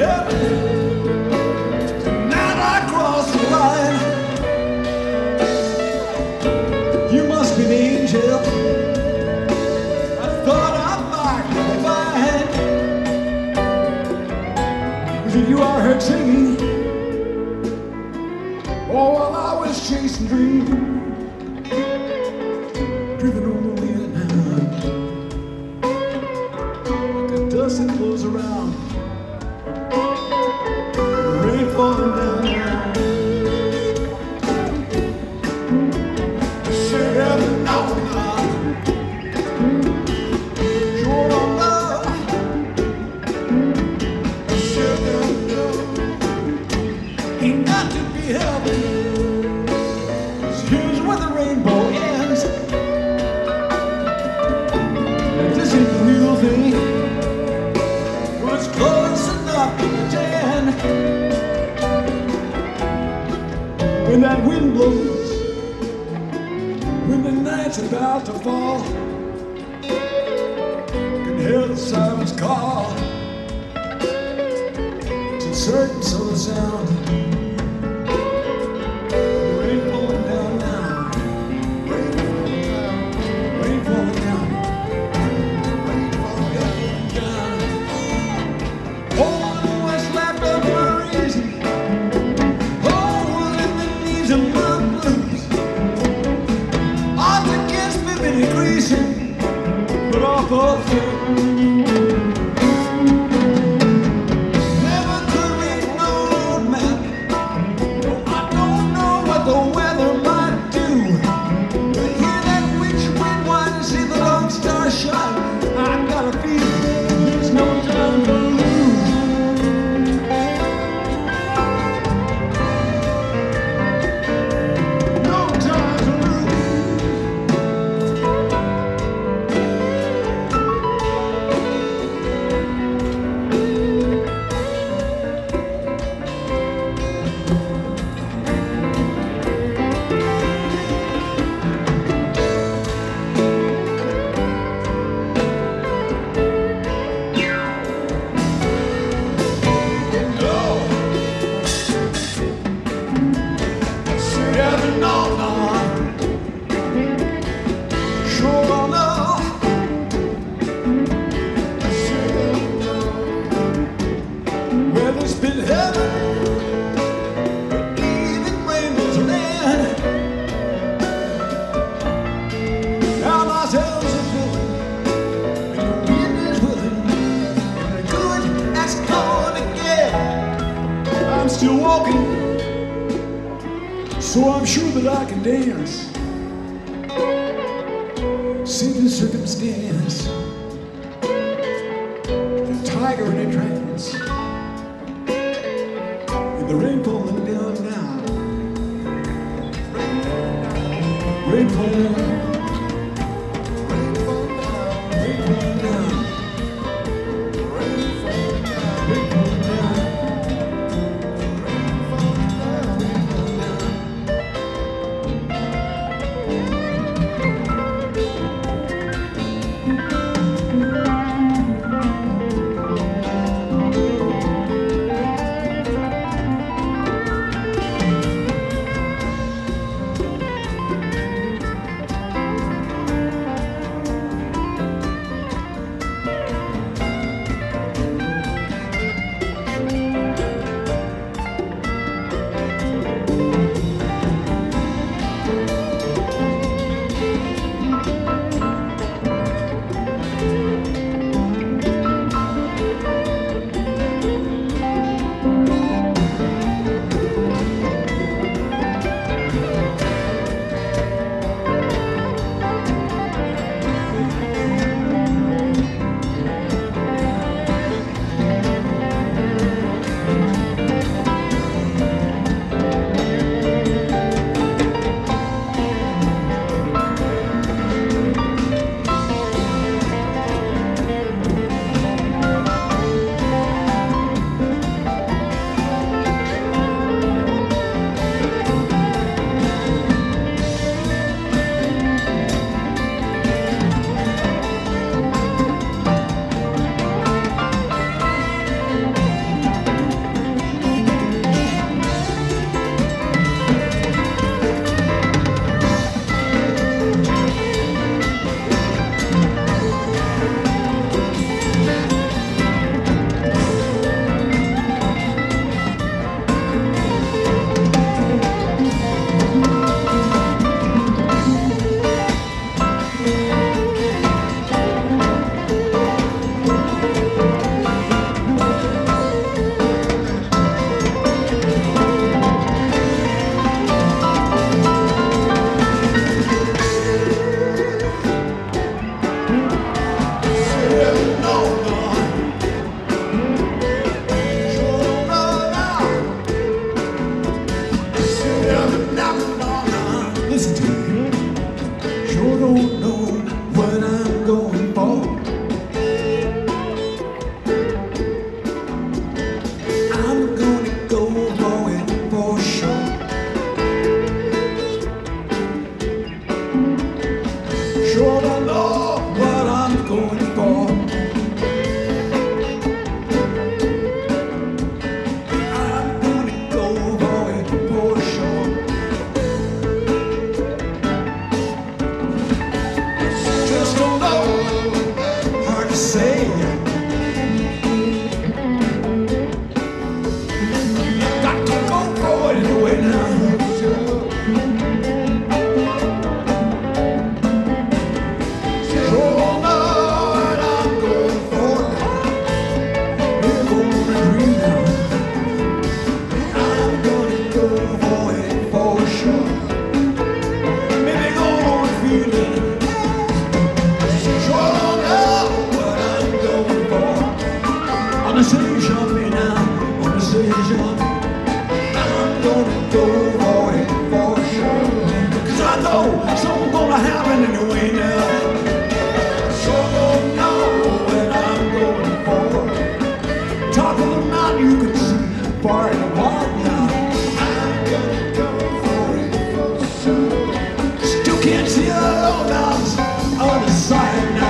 Yeah. When that wind blows, when the night's about to fall, can hear the sirens call. It's a certain sort of sound. people through. that I can dance. See the circumstance, the tiger in a trance, in the rainforest. The